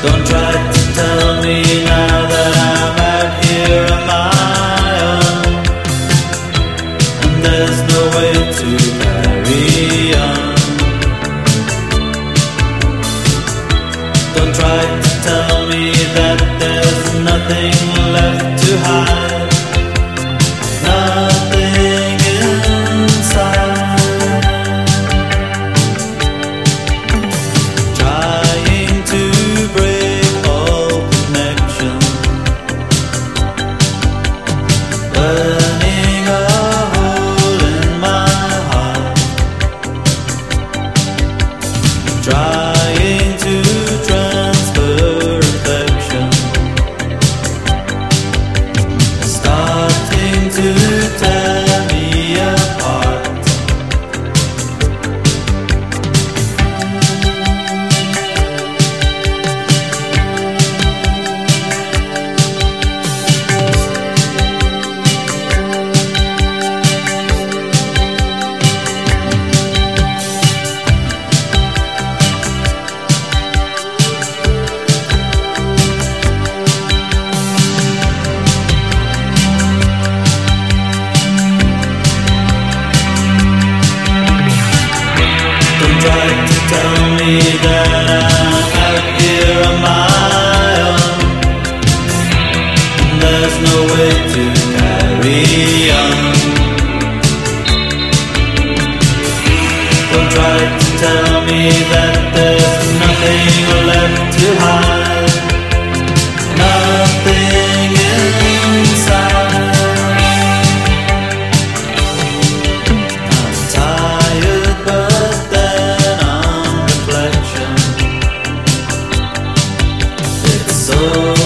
Don't try to Trying tell me that there's nothing left to hide. Oh.